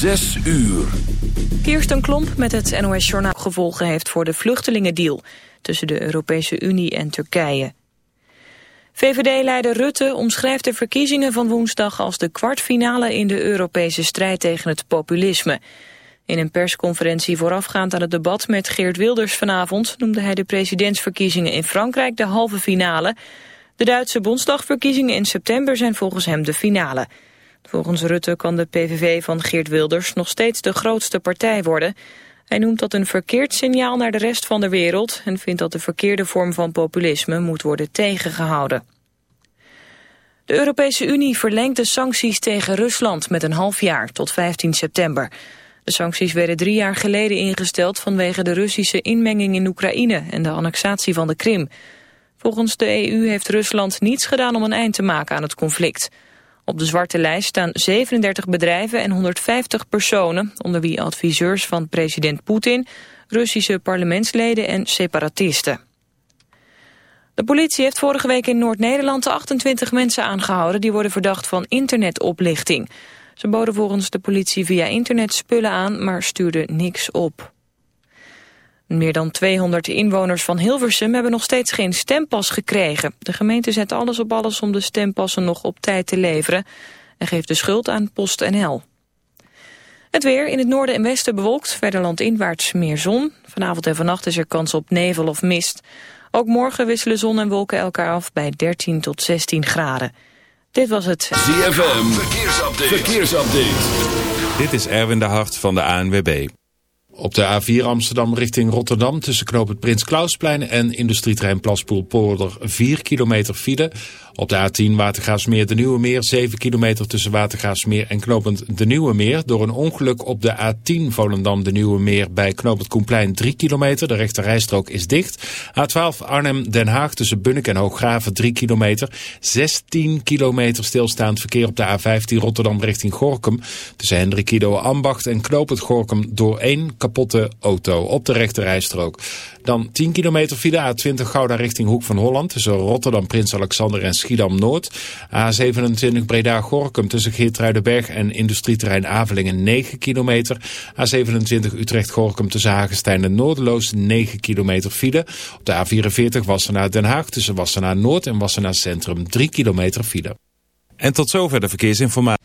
Zes uur. Kirsten Klomp met het NOS-journaal gevolgen heeft voor de vluchtelingendeal tussen de Europese Unie en Turkije. VVD-leider Rutte omschrijft de verkiezingen van woensdag als de kwartfinale in de Europese strijd tegen het populisme. In een persconferentie voorafgaand aan het debat met Geert Wilders vanavond noemde hij de presidentsverkiezingen in Frankrijk de halve finale. De Duitse Bondsdagverkiezingen in september zijn volgens hem de finale. Volgens Rutte kan de PVV van Geert Wilders nog steeds de grootste partij worden. Hij noemt dat een verkeerd signaal naar de rest van de wereld... en vindt dat de verkeerde vorm van populisme moet worden tegengehouden. De Europese Unie verlengt de sancties tegen Rusland met een half jaar tot 15 september. De sancties werden drie jaar geleden ingesteld vanwege de Russische inmenging in Oekraïne en de annexatie van de Krim. Volgens de EU heeft Rusland niets gedaan om een eind te maken aan het conflict. Op de zwarte lijst staan 37 bedrijven en 150 personen, onder wie adviseurs van president Poetin, Russische parlementsleden en separatisten. De politie heeft vorige week in Noord-Nederland 28 mensen aangehouden die worden verdacht van internetoplichting. Ze boden volgens de politie via internet spullen aan, maar stuurden niks op. Meer dan 200 inwoners van Hilversum hebben nog steeds geen stempas gekregen. De gemeente zet alles op alles om de stempassen nog op tijd te leveren... en geeft de schuld aan PostNL. Het weer in het noorden en westen bewolkt, verder landinwaarts meer zon. Vanavond en vannacht is er kans op nevel of mist. Ook morgen wisselen zon en wolken elkaar af bij 13 tot 16 graden. Dit was het ZFM Verkeersupdate. Verkeersupdate. Dit is Erwin de Hart van de ANWB. Op de A4 Amsterdam richting Rotterdam tussen knoop het Prins Klausplein en industrietrein Plaspoel-Polder 4 kilometer file. Op de A10 Watergraafsmeer de Nieuwe Meer 7 kilometer tussen Watergraafsmeer en knopend de Nieuwe Meer. Door een ongeluk op de A10 Volendam de Nieuwe Meer bij knopend Koenplein 3 kilometer. De rechte rijstrook is dicht. A12 Arnhem-Den Haag tussen Bunnik en Hooggraven 3 kilometer. 16 kilometer stilstaand verkeer op de A15 Rotterdam richting Gorkum. Tussen Hendrikido Ambacht en knopend Gorkum door één kapotte auto op de rechte rijstrook. Dan 10 kilometer via A20 Gouda richting Hoek van Holland. Tussen Rotterdam, Prins Alexander en Schiedam-Noord. A27 Breda-Gorkum tussen Geertruidenberg en industrieterrein Avelingen 9 kilometer. A27 Utrecht-Gorkum tussen Hagestein en Noordeloos 9 kilometer file. Op de A44 Wassenaar Den Haag tussen Wassenaar Noord en Wassenaar Centrum 3 kilometer file. En tot zover de verkeersinformatie.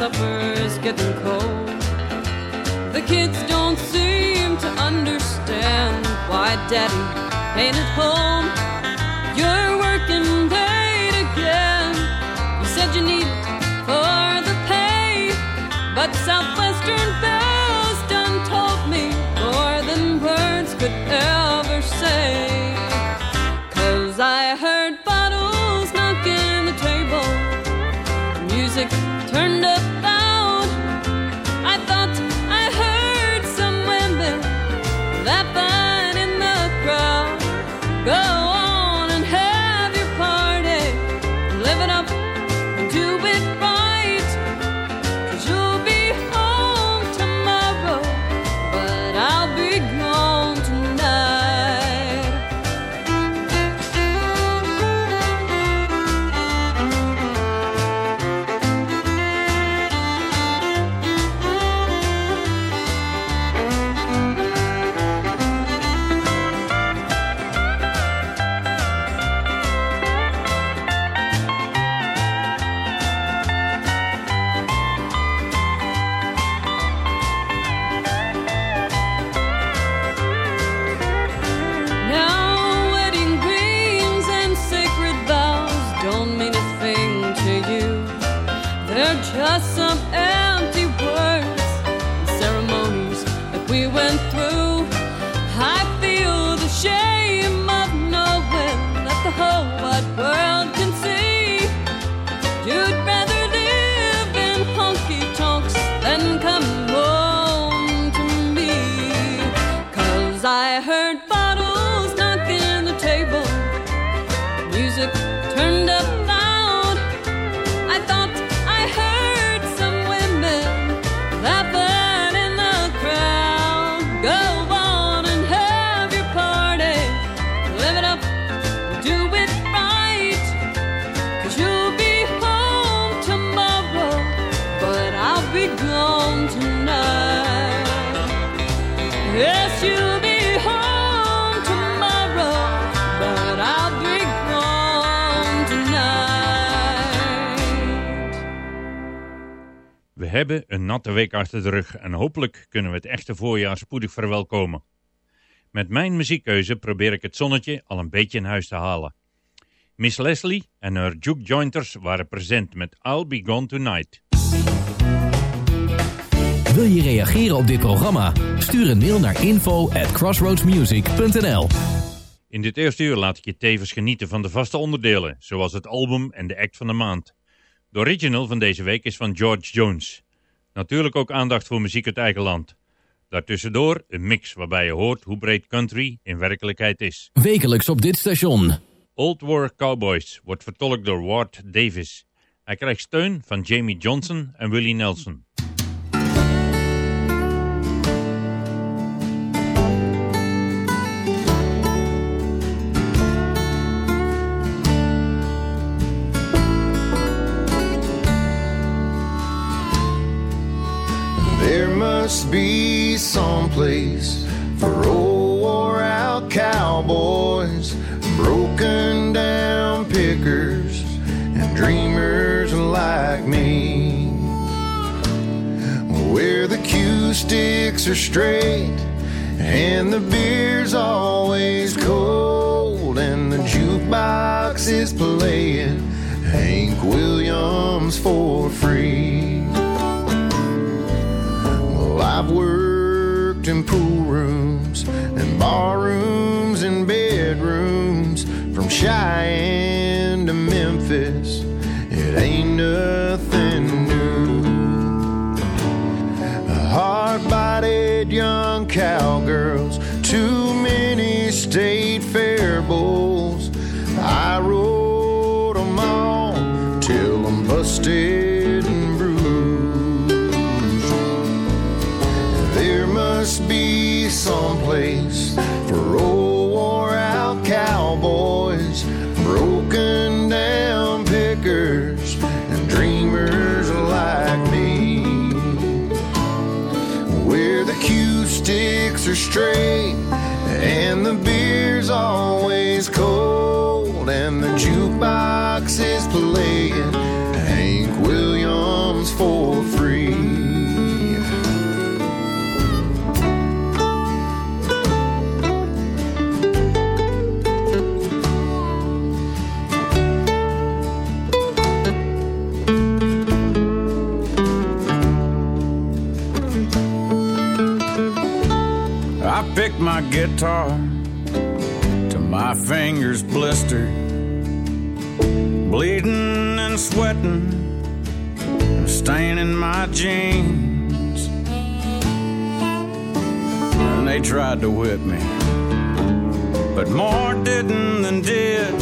Supper's getting cold. The kids don't seem to understand why Daddy ain't at home. You're working late again. You said you need for the pay, but Southwestern natte week achter de rug en hopelijk kunnen we het echte voorjaar spoedig verwelkomen. Met mijn muziekkeuze probeer ik het zonnetje al een beetje in huis te halen. Miss Leslie en haar juke jointers waren present met I'll Be Gone Tonight. Wil je reageren op dit programma? Stuur een mail naar info at crossroadsmusic.nl In dit eerste uur laat ik je tevens genieten van de vaste onderdelen, zoals het album en de act van de maand. De original van deze week is van George Jones. Natuurlijk ook aandacht voor muziek uit eigen land. Daartussendoor een mix waarbij je hoort hoe breed country in werkelijkheid is. Wekelijks op dit station. Old War Cowboys wordt vertolkt door Ward Davis. Hij krijgt steun van Jamie Johnson en Willie Nelson. Must be someplace for old wore out cowboys, broken down pickers, and dreamers like me. Where the cue sticks are straight and the beer's always cold, and the jukebox is playing Hank Williams for free. I've worked in pool rooms and bar rooms and bedrooms from Cheyenne to Memphis. It ain't nothing new. Hard bodied young cowgirls, too many state sticks are straight and the beer's always cold, and the jukebox guitar till my fingers blistered, bleeding and sweating, and staining my jeans. And they tried to whip me, but more didn't than did.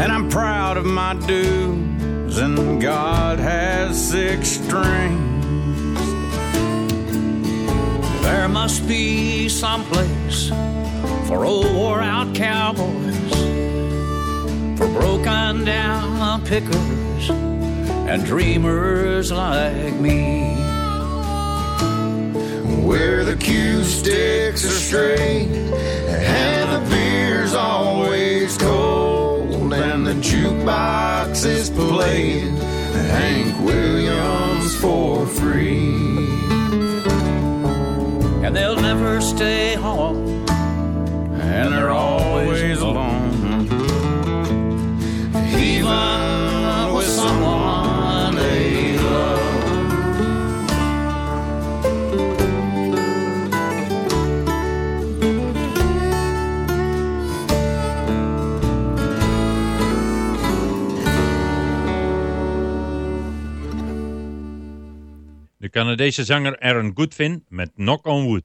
And I'm proud of my dues, and God has six strings. There must be some place for old wore out cowboys, for broken down pickers and dreamers like me. Where the cue sticks are straight and the beer's always cold and the jukebox is playing Hank Williams for free. They'll never stay home, and they're always alone. Even Canadese zanger Aaron Goodwin met Knock on Wood.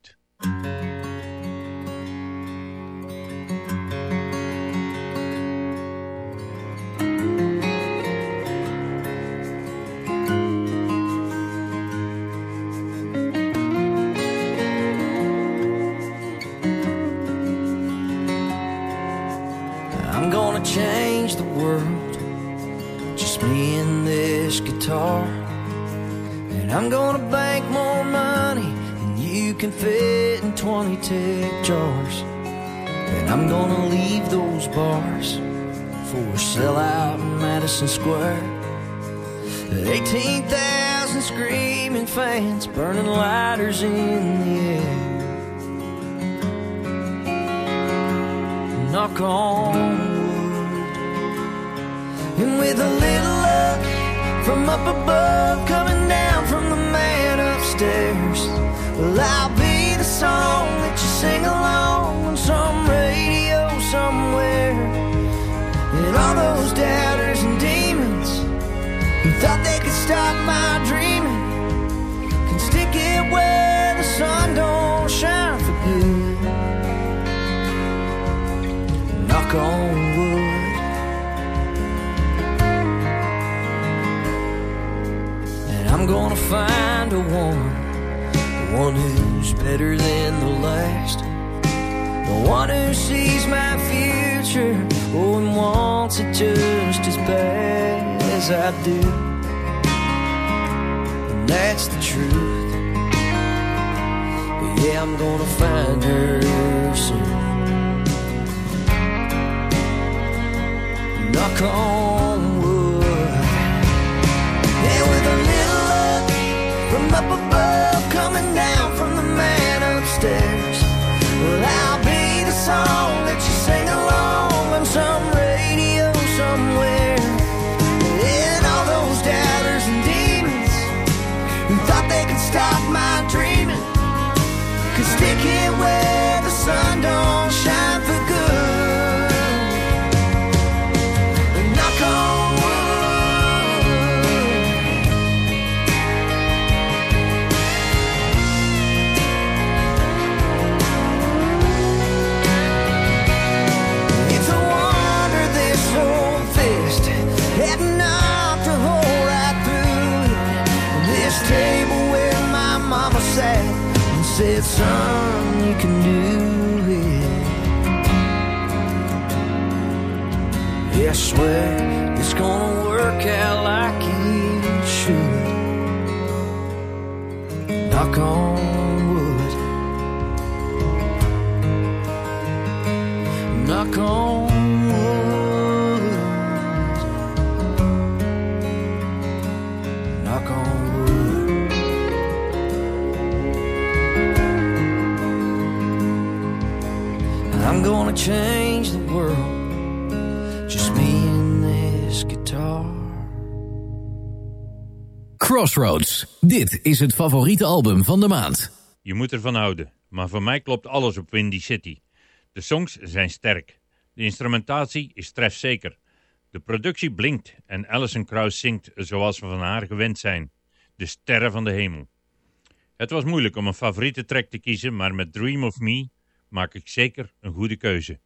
Change the world. Just me and this guitar. And I'm gonna bank more money than you can fit in 20 tick jars. And I'm gonna leave those bars for a sellout in Madison Square. 18,000 screaming fans burning lighters in the air. Knock on wood. And with a little luck from up above, coming down upstairs, well, I'll be the song that you sing along on some radio somewhere. And all those doubters and demons who thought they could stop my dreaming can stick it where the sun don't shine for good. Knock on gonna find a woman, the one who's better than the last. The one who sees my future, oh, and wants it just as bad as I do. And that's the truth. Yeah, I'm gonna find her soon. Knock on said, Crossroads. Dit is het favoriete album van de maand. Je moet ervan houden, maar voor mij klopt alles op Windy City. De songs zijn sterk. De instrumentatie is trefzeker. De productie blinkt en Alison Krauss zingt zoals we van haar gewend zijn. De sterren van de hemel. Het was moeilijk om een favoriete track te kiezen, maar met Dream of Me maak ik zeker een goede keuze.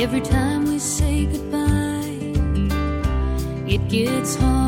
Every time we say goodbye, it gets harder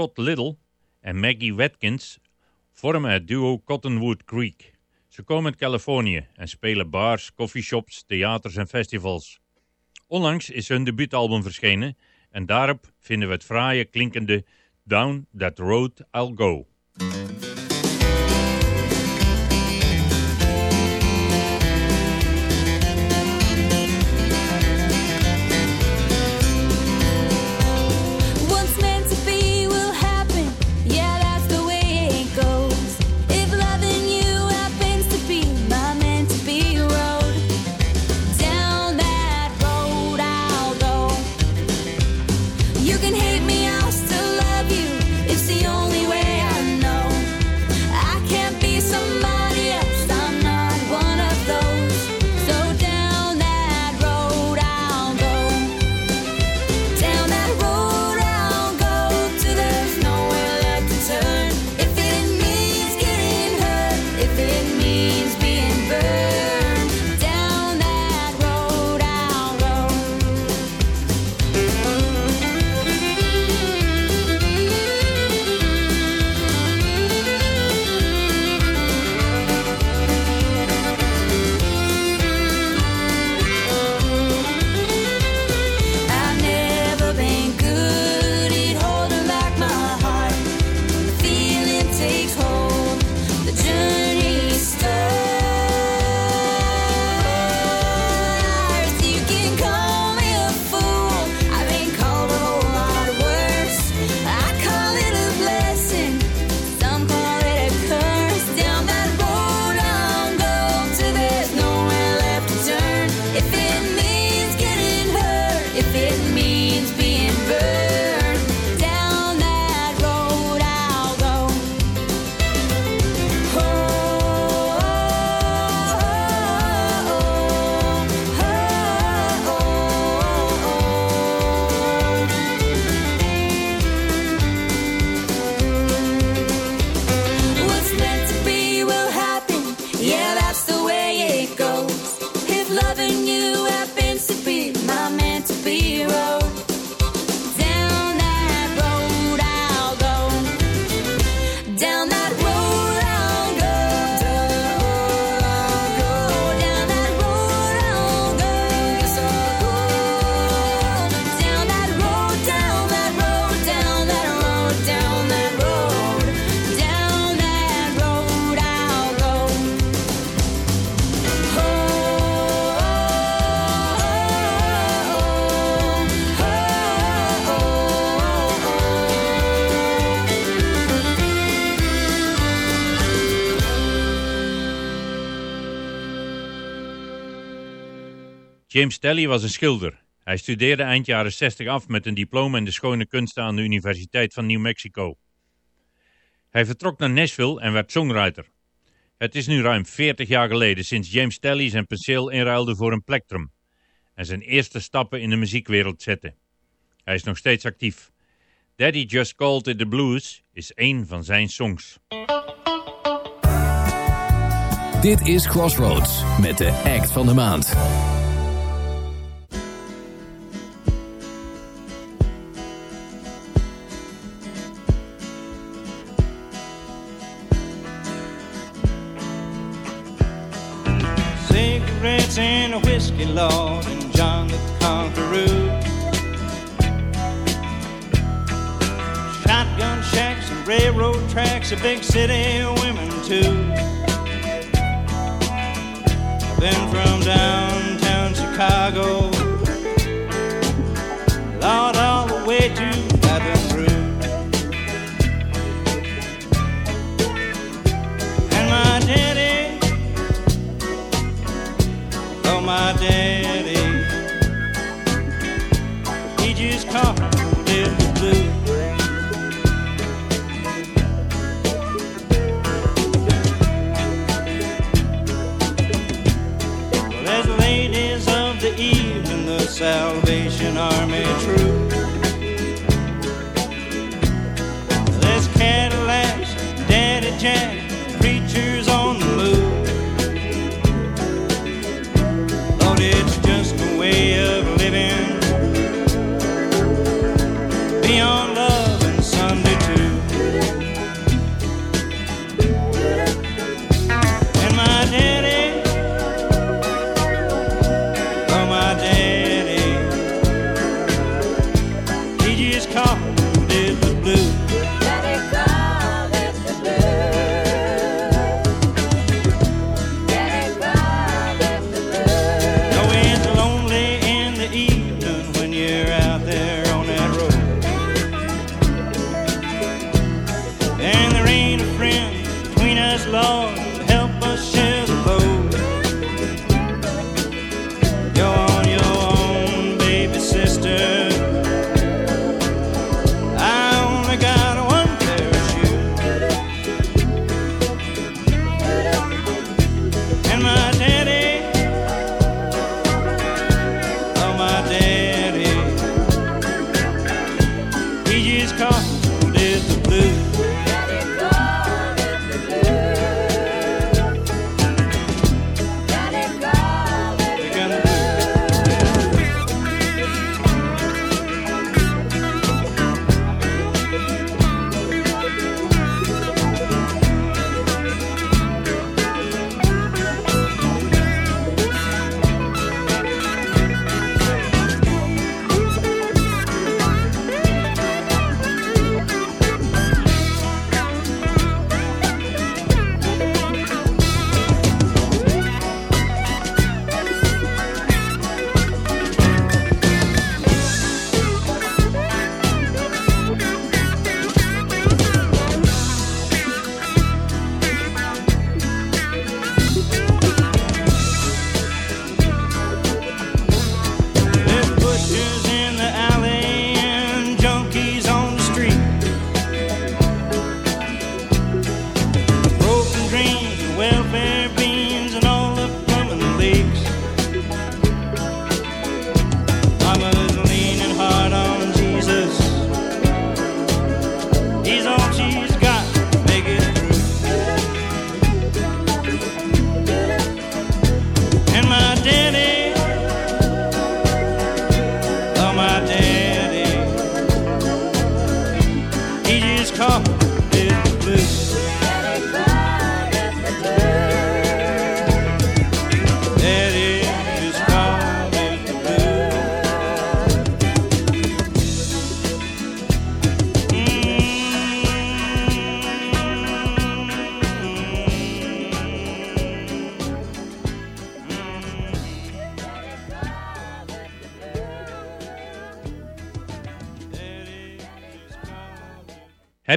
Scott Little en Maggie Watkins vormen het duo Cottonwood Creek. Ze komen uit Californië en spelen bars, coffeeshops, theaters en festivals. Onlangs is hun debuutalbum verschenen en daarop vinden we het fraaie klinkende Down That Road I'll Go. James Telly was een schilder. Hij studeerde eind jaren 60 af met een diploma in de schone kunsten aan de Universiteit van New Mexico. Hij vertrok naar Nashville en werd songwriter. Het is nu ruim 40 jaar geleden sinds James Telly zijn penseel inruilde voor een plectrum en zijn eerste stappen in de muziekwereld zette. Hij is nog steeds actief. Daddy Just Called It The Blues is één van zijn songs. Dit is Crossroads met de act van de maand. Lord and John the Conqueror. Shotgun shacks and railroad tracks, a big city women too. I've been from downtown Chicago,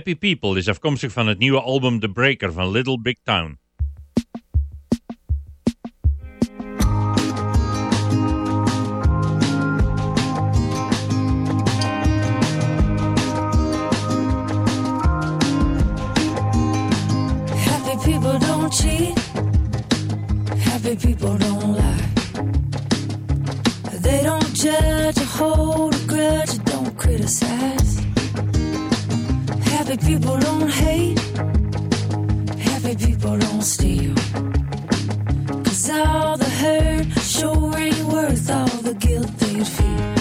Happy People is afkomstig van het nieuwe album The Breaker van Little Big Town. Happy people don't lie. They don't judge or hold a grudge or don't criticize. Happy people don't hate. Happy people don't steal. Cause all the hurt sure ain't worth all the guilt they'd feel.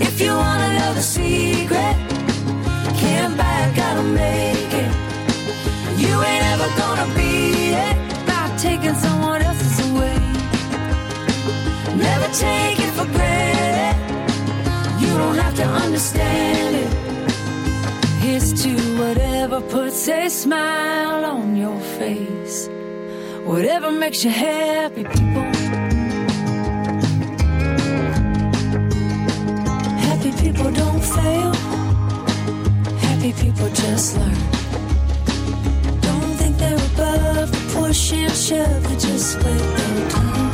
If you wanna know the secret, can't buy it, gotta make it. You ain't ever gonna beat it by taking someone else's away. Never take it for granted. You don't have to understand it. Here's to whatever puts a smile on your face. Whatever makes you happy, people. Happy people don't fail. Happy people just learn. Don't think they're above the push and shove. They just wait their turn.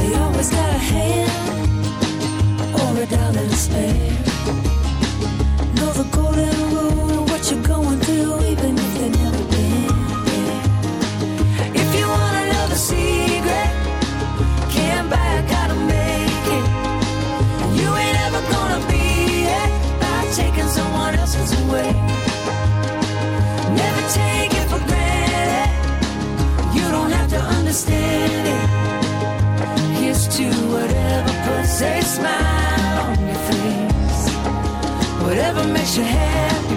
They always got a hand or a dollar to spare. Understand it. Here's to whatever puts a smile. Whatever makes you happy,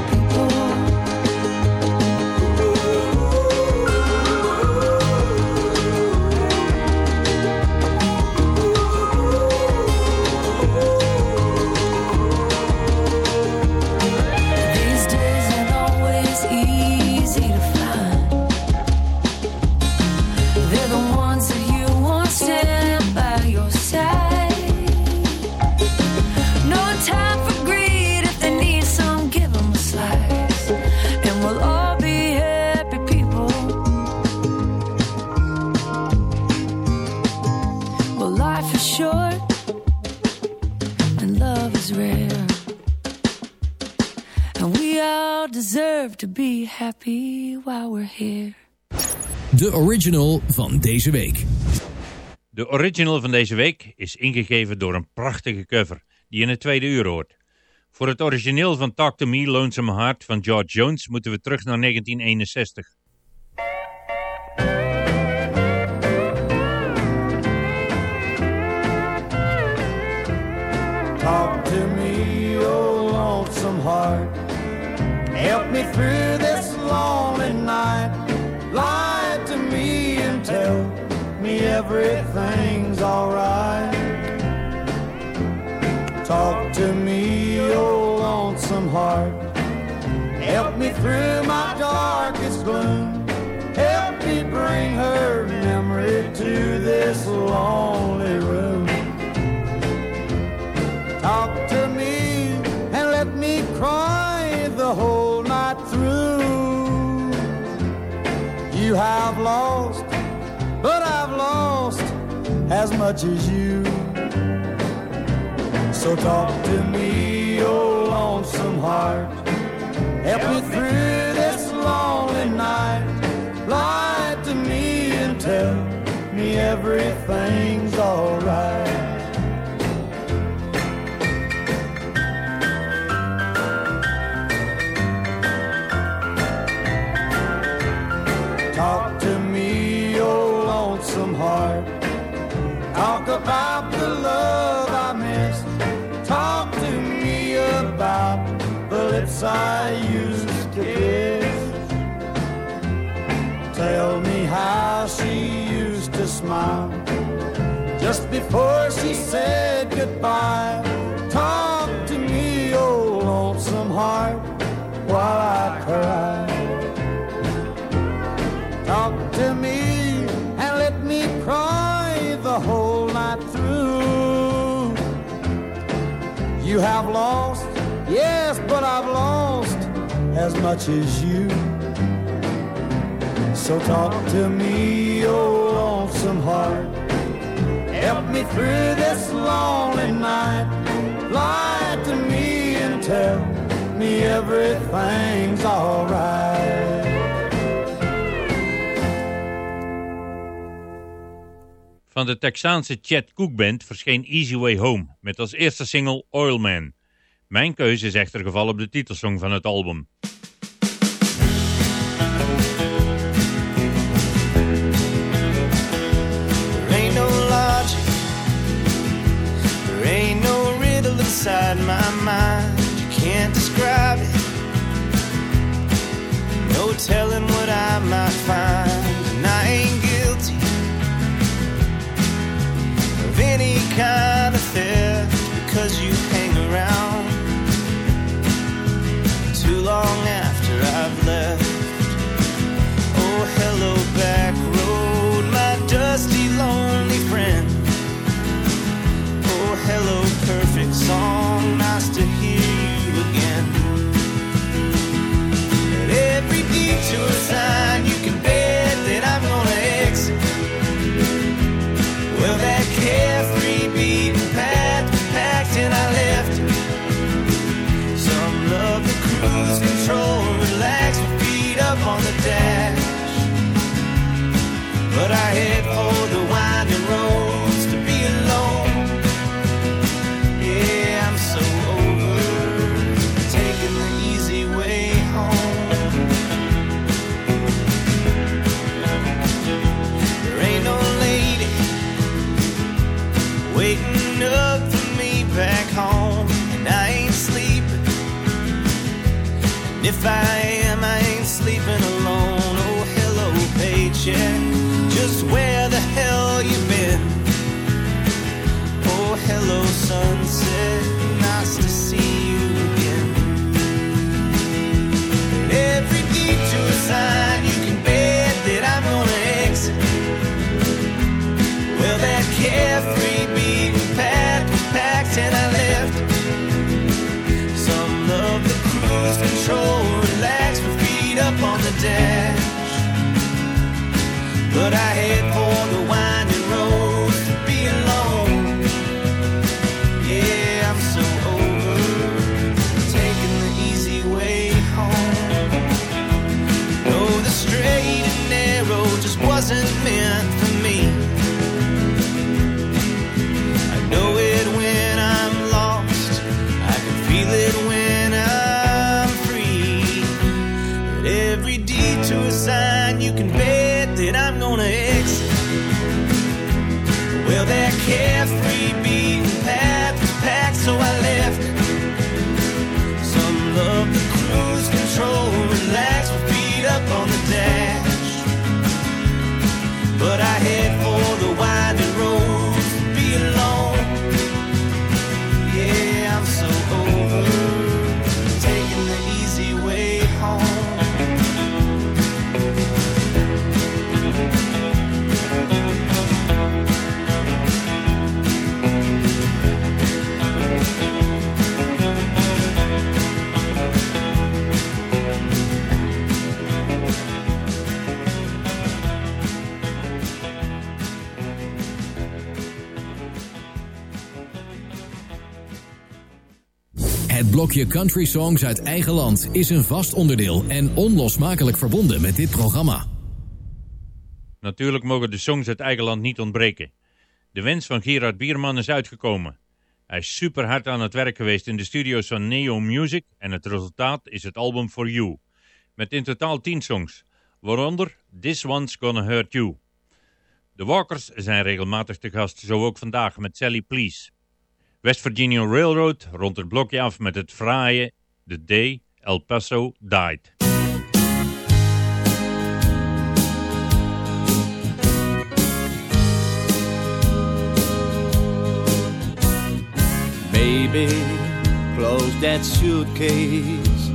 happy while we're here. De original van deze week. De original van deze week is ingegeven door een prachtige cover die in het tweede uur hoort. Voor het origineel van Talk to Me, Lonesome Heart van George Jones moeten we terug naar 1961. Talk to me, oh lonesome heart. Help me through Talk to me, oh lonesome heart. Help me through my darkest gloom. Help me bring her memory to this lonely room. Talk to me and let me cry the whole night through. You have lost, but I've lost as much as you. So talk to me, oh lonesome heart. Help me through this lonely night. Lie to me and tell me everything's alright. Talk to me, oh lonesome heart. Talk about the love I used to kiss. Tell me how she used to smile just before she said goodbye. Talk to me, oh lonesome heart, while I cry. Talk to me and let me cry the whole night through. You have lost, yes, but I've lost as much as you. So talk to me, oh lonesome heart. Help me through this lonely night. Lie to me and tell me everything's alright. Van de Texaanse Chet Cook Band verscheen Easy Way Home met als eerste single Oil Man. Mijn keuze is echter gevallen op de titelsong van het album. Inside my mind. You can't describe it, no telling what I might find. And I ain't guilty of any kind I've left. Oh, hello, back road, my dusty, lonely friend. Oh, hello, perfect song, nice to hear you again. At every detour sign, blokje country songs uit eigen land is een vast onderdeel en onlosmakelijk verbonden met dit programma. Natuurlijk mogen de songs uit eigen land niet ontbreken. De wens van Gerard Bierman is uitgekomen. Hij is super hard aan het werk geweest in de studio's van Neo Music en het resultaat is het album For You. Met in totaal 10 songs, waaronder This One's Gonna Hurt You. De Walkers zijn regelmatig te gast, zo ook vandaag met Sally Please. West Virginia Railroad rond het blokje af met het fraaie The Day El Paso Died. Baby, close that suitcase.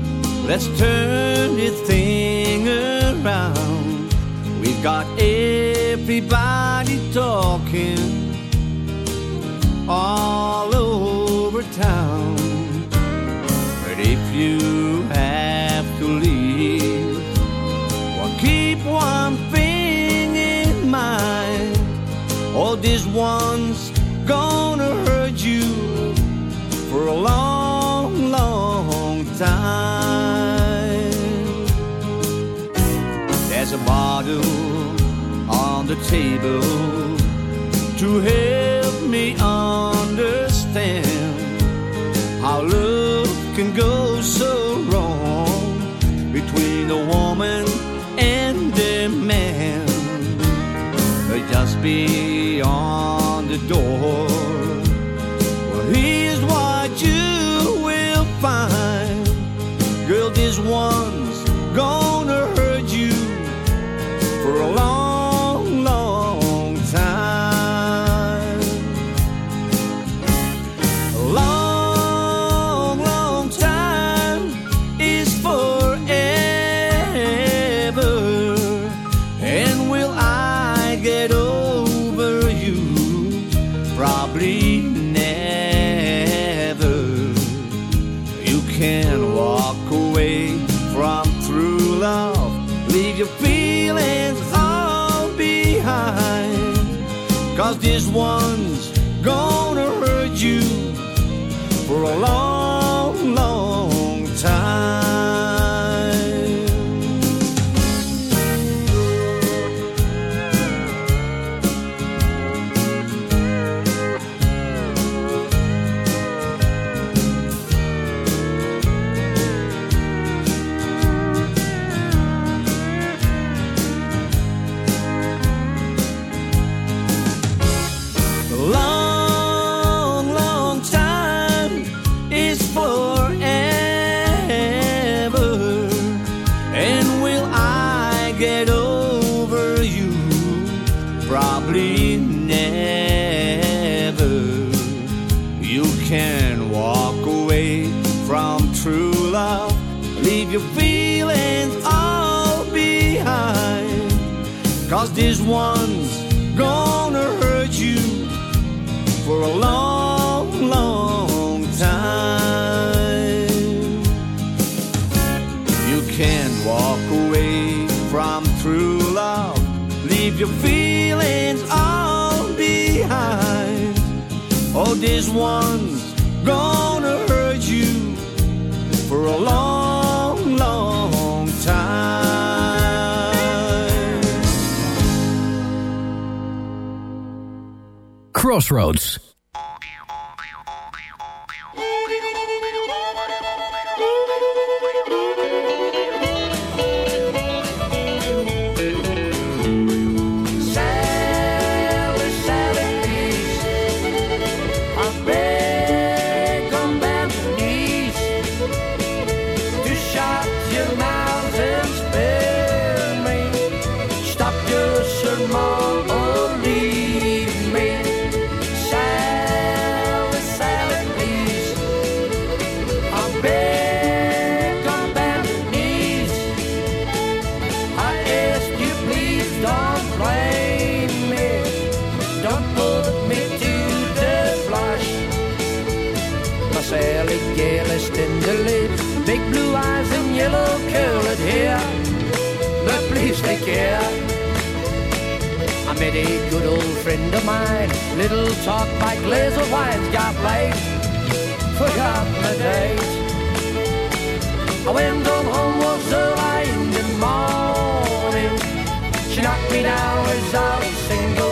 Let's turn this thing around. We've got everybody talking all over town. But if you have to leave, well, keep one thing in mind. All oh, this one's gonna hurt you for a long, long time. There's a bottle on the table to help Cause this one's gonna hurt you for a long, long time. You can't walk away from true love, leave your feelings all behind. Oh, this one's gonna hurt you for a long Crossroads. friend of mine. Little talk by glaze of wine's got late. Forgot my date. I went on home was early in the morning. She knocked me down without a single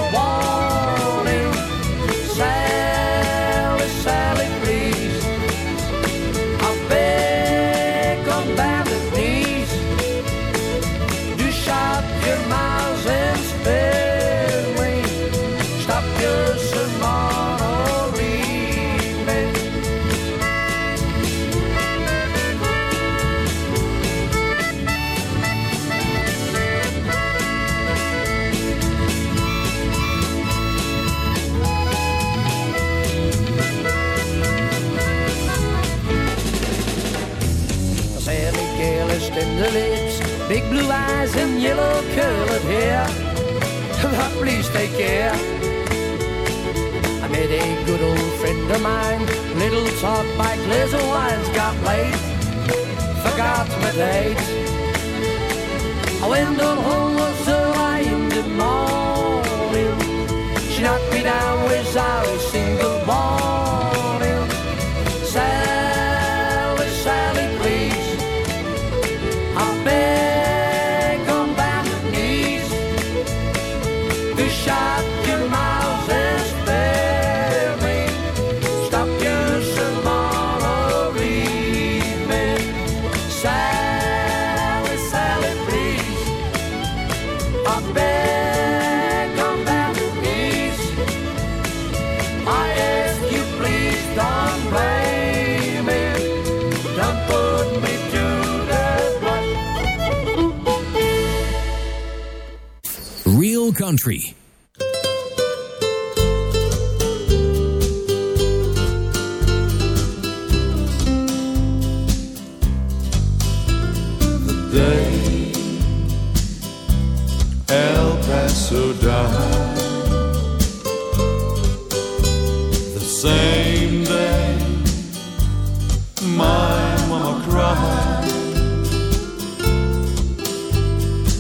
day El Paso died. The same day my mama cried.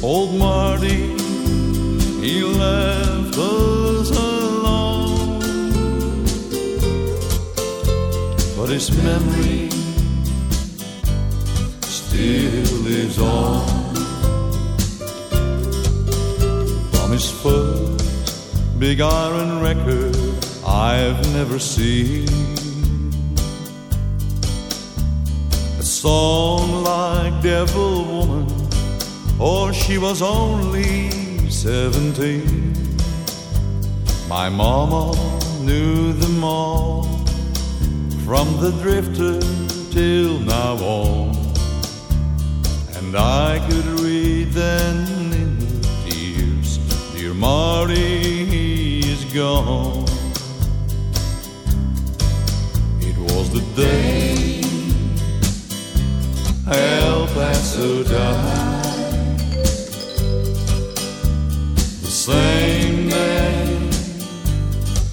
Old Marty, he left us alone, but his memory lives on. From his first big iron record I've never seen a song like Devil Woman, or she was only seventeen. My mama knew them all, from the drifter till now on and I could read then in her tears, dear Marty he is gone. It was the day El Paso died, the same day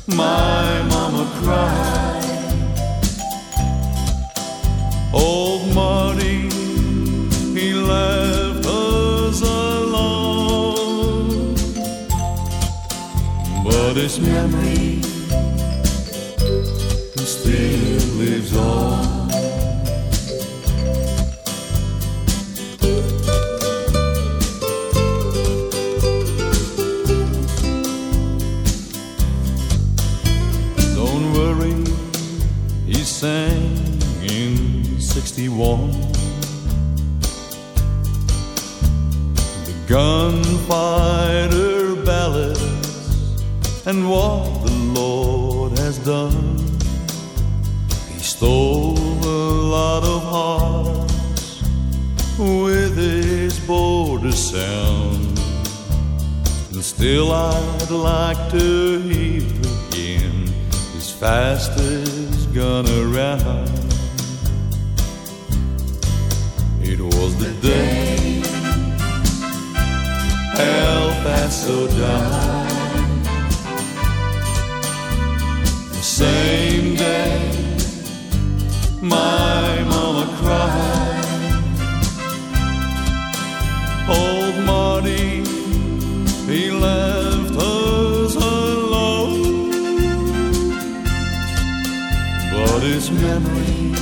my mama cried. Old Marty left us alone. But his memory still lives on. Don't worry, he sang in 61. Gunfighter ballads and what the Lord has done. He stole a lot of hearts with his border sound. And still I'd like to hear again his fastest gun around. It was the day El Paso died. The same day my mama cried. Old Marty, he left us alone. But his memory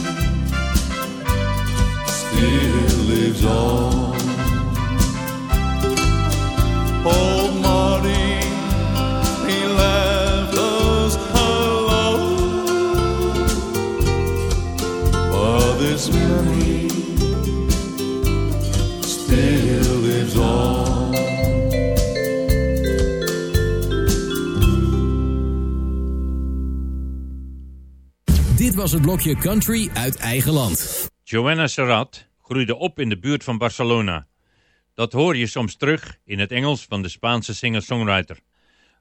still lives on. Was het blokje Country uit eigen land. Joanna Serrat groeide op in de buurt van Barcelona. Dat hoor je soms terug in het Engels van de Spaanse singer-songwriter.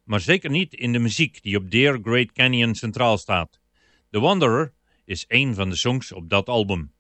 Maar zeker niet in de muziek die op Dear Great Canyon centraal staat. The Wanderer is één van de songs op dat album.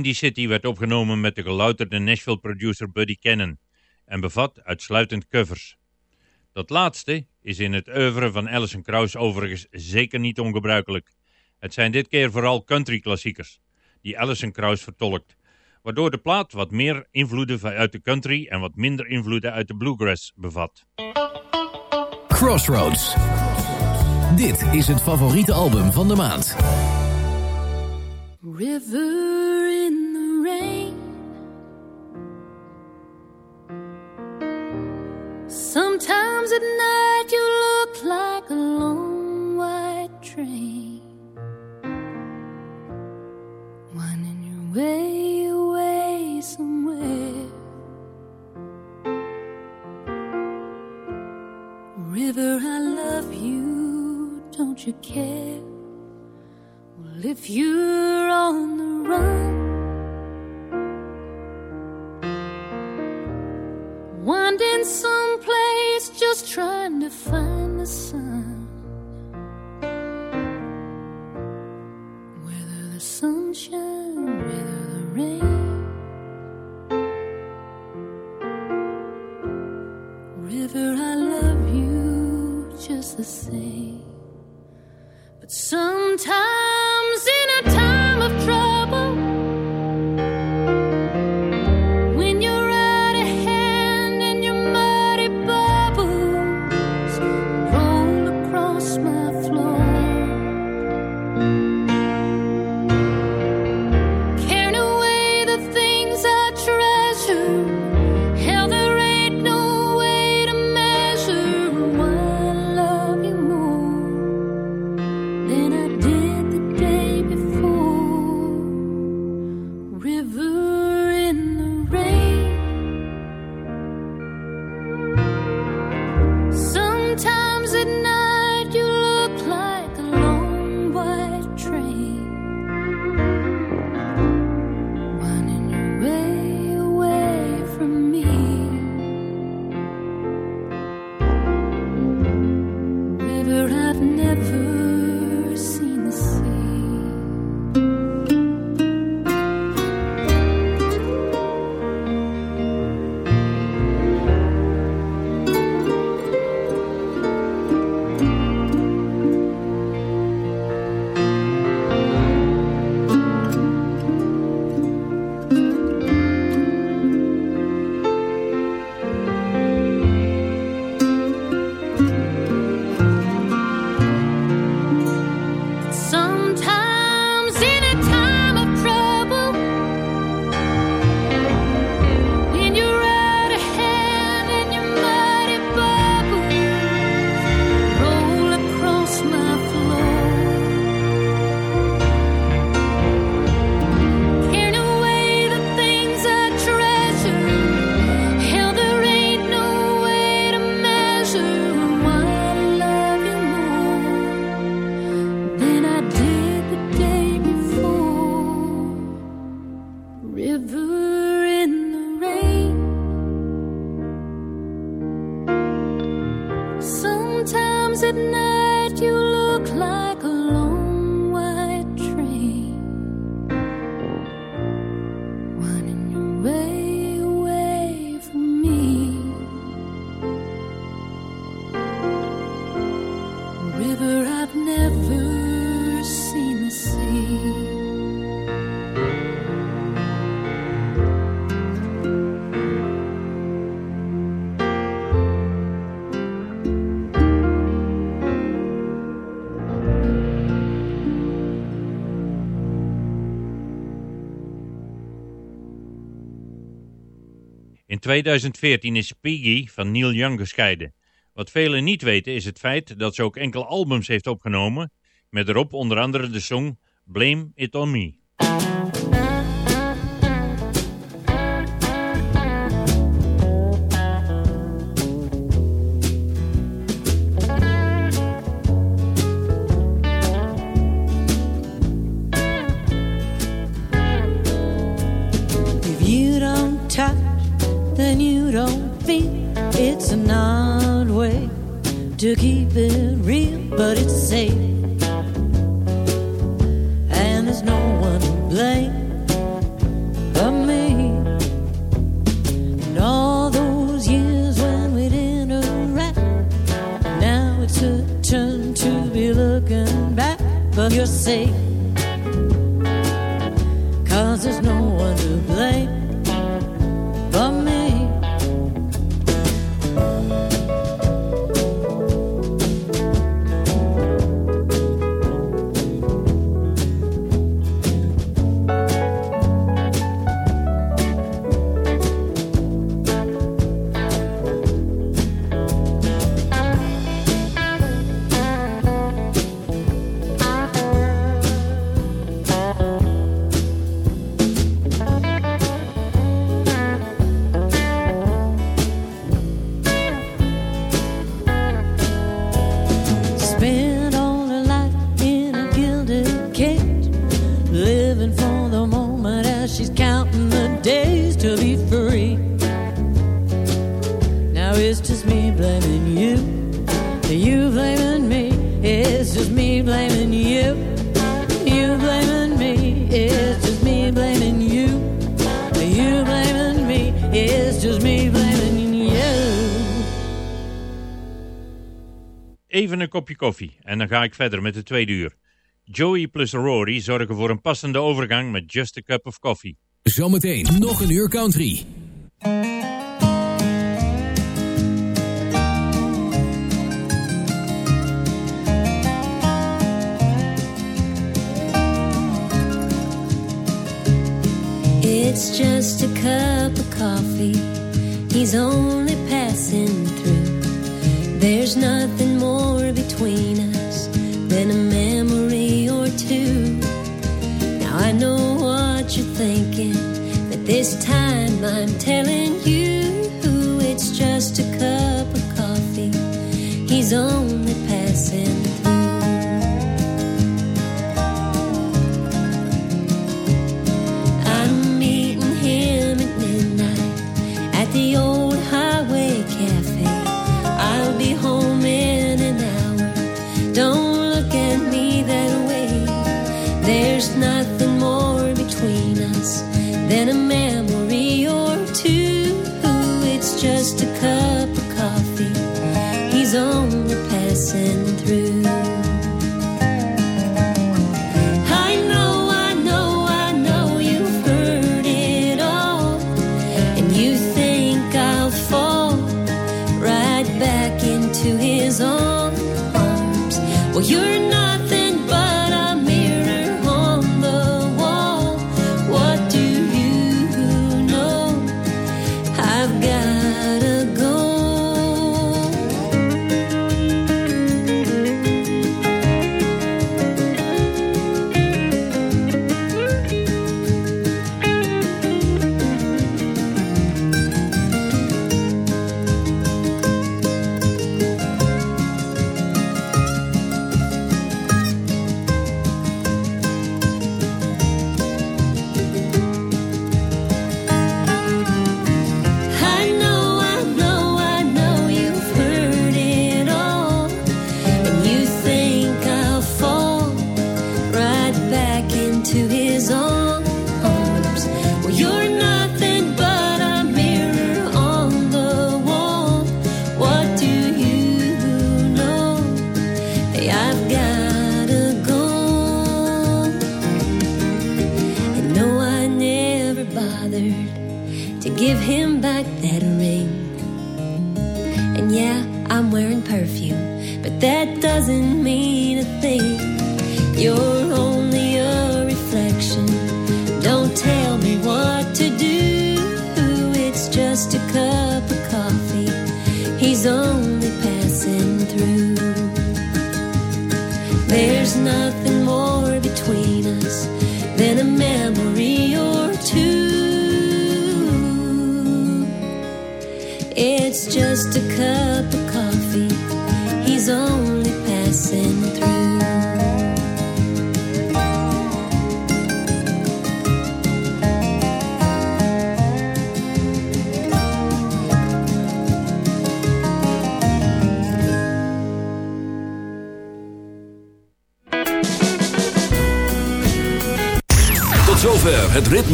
Windy City werd opgenomen met de gelouterde Nashville-producer Buddy Cannon en bevat uitsluitend covers. Dat laatste is in het oeuvre van Alison Krauss overigens zeker niet ongebruikelijk. Het zijn dit keer vooral country-klassiekers, die Alison Krauss vertolkt, waardoor de plaat wat meer invloeden uit de country en wat minder invloeden uit de bluegrass bevat. Crossroads. Dit is het favoriete album van de maand. River in the rain. Sometimes at night you look like a long white train. Winding your way away somewhere. River, I love you, don't you care? Well, if you're on the run, winding someplace just trying to find the sun. 2014 is Piggy van Neil Young gescheiden. Wat velen niet weten is het feit dat ze ook enkele albums heeft opgenomen, met erop onder andere de song Blame It On Me. To keep it real, but it's safe. Kopje koffie en dan ga ik verder met de tweede uur. Joey plus Rory zorgen voor een passende overgang met Just a Cup of Coffee. Zometeen nog een uur country. It's just a cup of coffee. He's only passing through. There's nothing more between us than a memory or two. Now I know what you're thinking, but this time I'm telling you it's just a cup of coffee. He's only passing than a memory or two. It's just a cup of coffee. He's only passing